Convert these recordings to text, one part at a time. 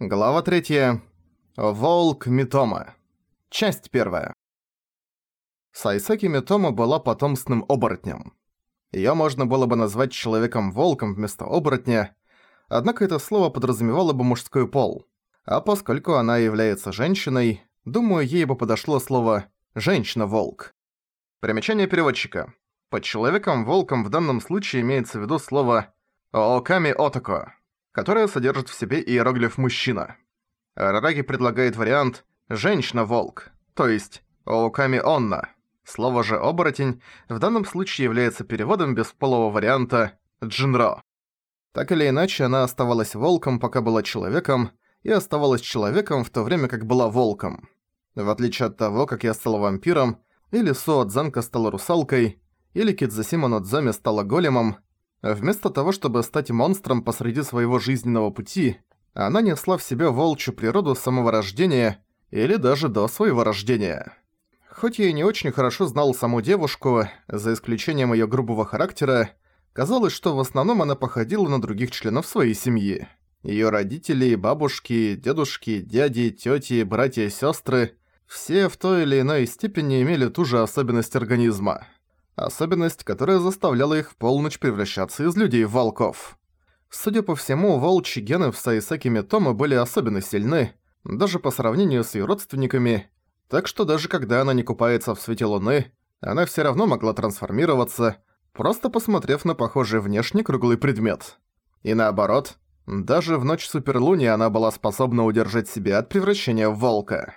Глава 3. Волк Митома. Часть 1. Сайсаки Митома была потомственным оборотнем. Её можно было бы назвать человеком-волком вместо оборотня, однако это слово подразумевало бы мужской пол. А поскольку она является женщиной, думаю, ей бы подошло слово «женщина-волк». Примечание переводчика. Под человеком-волком в данном случае имеется в виду слово «ооками отоко», которая содержит в себе иероглиф «мужчина». Рараги предлагает вариант «женщина-волк», то есть «оуками онна». Слово же «оборотень» в данном случае является переводом бесполого варианта «джинро». Так или иначе, она оставалась волком, пока была человеком, и оставалась человеком в то время, как была волком. В отличие от того, как я стала вампиром, или Суо Дзанка стала русалкой, или Кидзасима Нодзами стала големом, Вместо того, чтобы стать монстром посреди своего жизненного пути, она несла в себе волчью природу с самого рождения или даже до своего рождения. Хоть я и не очень хорошо знал саму девушку, за исключением её грубого характера, казалось, что в основном она походила на других членов своей семьи. Её родители, бабушки, дедушки, дяди, тёти, братья и сёстры – все в той или иной степени имели ту же особенность организма – Особенность, которая заставляла их в полночь превращаться из людей в волков. Судя по всему, волчьи гены в Саисаки Митома были особенно сильны, даже по сравнению с ее родственниками, так что даже когда она не купается в свете луны, она все равно могла трансформироваться, просто посмотрев на похожий внешне круглый предмет. И наоборот, даже в ночь суперлуни она была способна удержать себя от превращения в волка.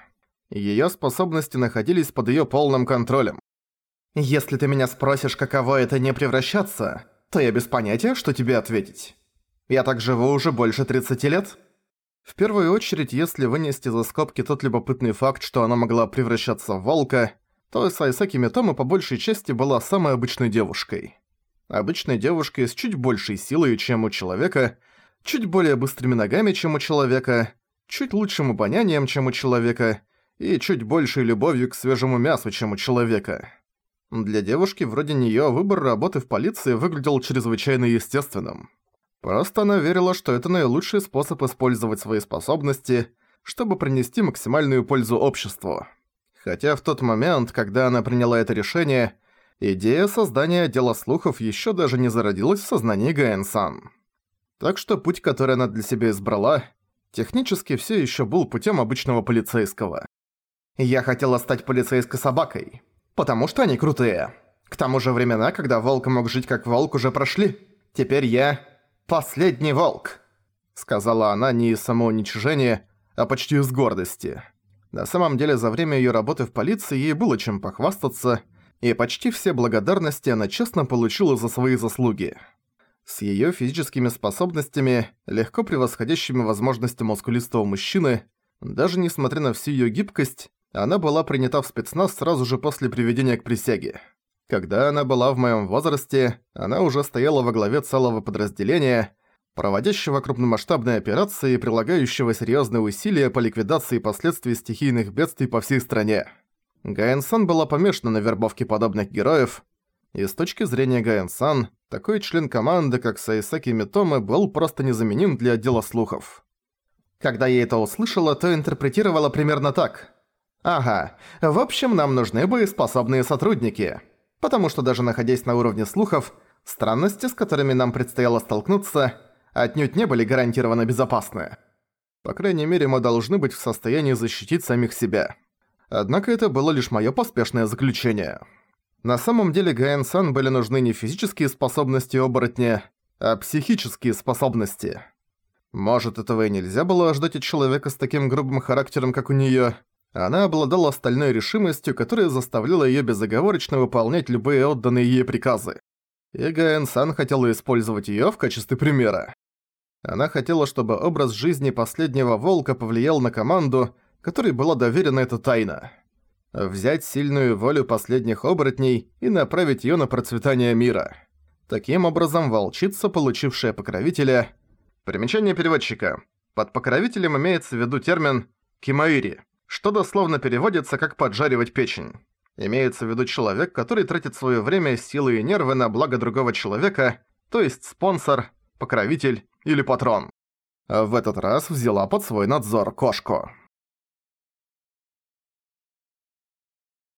Её способности находились под её полным контролем. Если ты меня спросишь, каково это не превращаться, то я без понятия, что тебе ответить. Я так живу уже больше 30 лет. В первую очередь, если вынести за скобки тот любопытный факт, что она могла превращаться в волка, то Сайсаки Митома по большей части была самой обычной девушкой. Обычной девушкой с чуть большей силой, чем у человека, чуть более быстрыми ногами, чем у человека, чуть лучшим обонянием, чем у человека, и чуть большей любовью к свежему мясу, чем у человека. Для девушки вроде неё выбор работы в полиции выглядел чрезвычайно естественным. Просто она верила, что это наилучший способ использовать свои способности, чтобы принести максимальную пользу обществу. Хотя в тот момент, когда она приняла это решение, идея создания отдела слухов ещё даже не зародилась в сознании Гаэн-сан. Так что путь, который она для себя избрала, технически всё ещё был путём обычного полицейского. «Я хотела стать полицейской собакой», потому что они крутые. К тому же времена, когда волк мог жить как волк, уже прошли. Теперь я последний волк», — сказала она не из самоуничижения, а почти из гордости. На самом деле, за время её работы в полиции ей было чем похвастаться, и почти все благодарности она честно получила за свои заслуги. С её физическими способностями, легко превосходящими возможности мускулистого мужчины, даже несмотря на всю её гибкость, она была принята в спецназ сразу же после приведения к присяге. Когда она была в моем возрасте, она уже стояла во главе целого подразделения, проводящего крупномасштабные операции и прилагающего серьезные усилия по ликвидации последствий стихийных бедствий по всей стране. Гаэн-сан была помешана на вербовке подобных героев, и с точки зрения Гаэн-сан, такой член команды, как Сайсаки Митоме, был просто незаменим для отдела слухов. Когда я это услышала, то интерпретировала примерно так – Ага, в общем, нам нужны боеспособные сотрудники. Потому что даже находясь на уровне слухов, странности, с которыми нам предстояло столкнуться, отнюдь не были гарантированно безопасны. По крайней мере, мы должны быть в состоянии защитить самих себя. Однако это было лишь моё поспешное заключение. На самом деле Гаэн-сан были нужны не физические способности оборотня, а психические способности. Может, этого и нельзя было ожидать от человека с таким грубым характером, как у неё, она обладала стальной решимостью, которая заставляла её безоговорочно выполнять любые отданные ей приказы. И Гаэн-сан хотела использовать её в качестве примера. Она хотела, чтобы образ жизни последнего волка повлиял на команду, которой была доверена эта тайна. Взять сильную волю последних оборотней и направить её на процветание мира. Таким образом, волчица, получившая покровителя... Примечание переводчика. Под покровителем имеется в виду термин «кимаири», что дословно переводится как «поджаривать печень». Имеется в виду человек, который тратит свое время, силы и нервы на благо другого человека, то есть спонсор, покровитель или патрон. в этот раз взяла под свой надзор кошку.